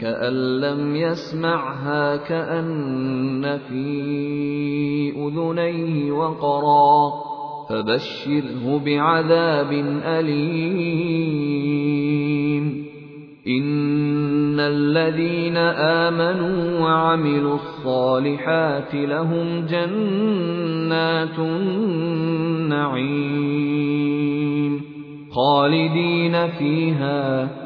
كأن لم يسمعها كأن في أذنيه وقرا. فبشره بعذاب أليم. إن الذين آمنوا وعملوا الصالحات لهم جنات النعيم خالدين فيها.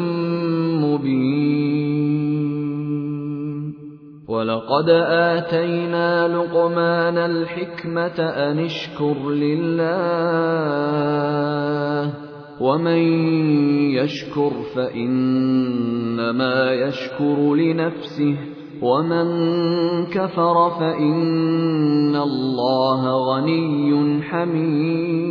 مبين. ولقد اتينا لقمان الحكمه ان اشكر لله ومن يشكر فانما يشكر لنفسه ومن كفر فان الله غني حميد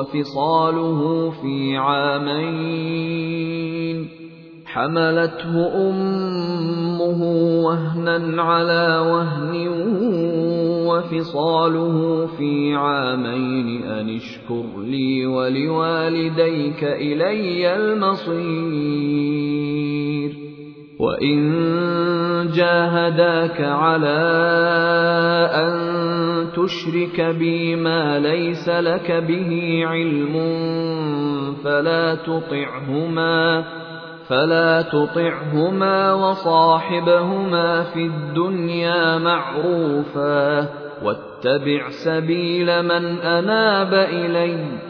وفصاله في عامين حملته أمه وهنا على وهن وفصاله في عامين أن اشكر لي ولوالديك إلي المصير وإن جاهداك على أن تشرك بي ما ليس لك به علم فلا تطعهما فلا تطعهما وصاحبهما في الدنيا معروفا واتبع سبيل من أناب إلي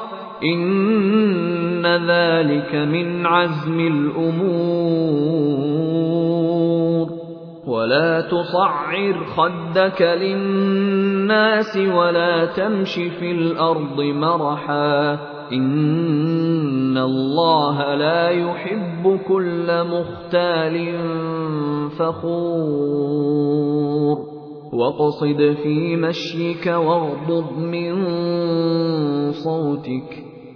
إن ذلك من عزم الأمور ولا تصعر خدك للناس ولا تمش في الأرض مرحا إن الله لا يحب كل مختال فخور واقصد في مشيك واغضض من صوتك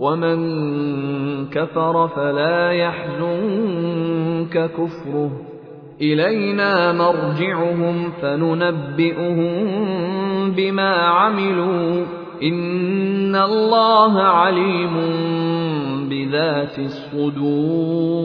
ومن كفر فلا يحزنك كفره. إلينا مرجعهم فننبئهم بما عملوا. إن الله عليم بذات الصدور.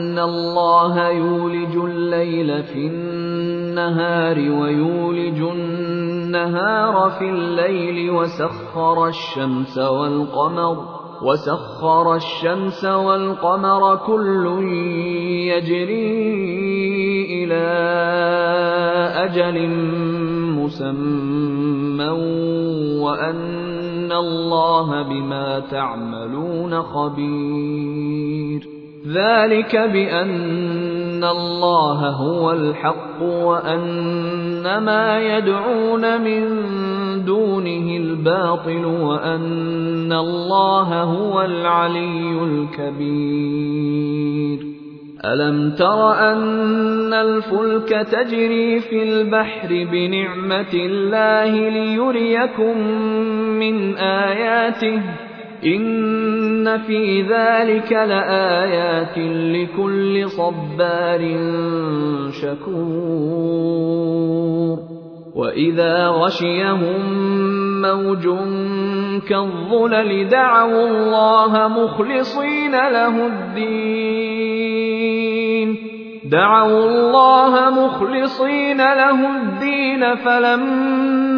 الله يولج الليل في النهار ويولج النهار في الليل وسخر الشمس والقمر وسخر الشمس والقمر كل يجري إلى أجل مسمى وأن الله بما تعملون خبير ذلك بأن الله هو الحق وأن ما يدعون من دونه الباطل وأن الله هو العلي الكبير. أَلَمْ تَرَ أَنَّ الْفُلْكَ تَجْرِي فِي الْبَحْرِ بِنِعْمَتِ اللَّهِ لِيُرِيَكُم مِّنْ آيَاتِهِ ۚ؟ إِنَّ فِي ذَٰلِكَ لَآيَاتٍ لِّكُلِّ صَبَّارٍ شَكُورٍ وَإِذَا غَشِيَهُم مَّوْجٌ كَالظُّلَلِ دَعَوُا اللَّهَ مُخْلِصِينَ لَهُ الدِّينَ دعوا الله مخلصين له الدين فلما